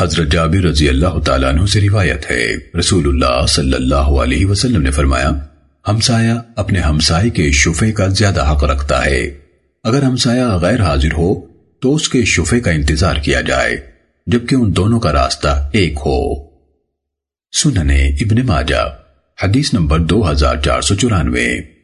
حضرت جابر رضی اللہ تعالیٰ عنہ سے روایت ہے۔ رسول اللہ صلی اللہ علیہ وسلم نے فرمایا، ہمسایہ اپنے ہمسائے کے شفے کا زیادہ حق رکھتا ہے۔ اگر ہمسایہ غیر حاضر ہو، تو اس کے شفے کا انتظار کیا جائے، جبکہ ان دونوں کا راستہ ایک ہو۔ سننے ابن ماجہ، حدیث نمبر دو ہزار چار سو چورانوے۔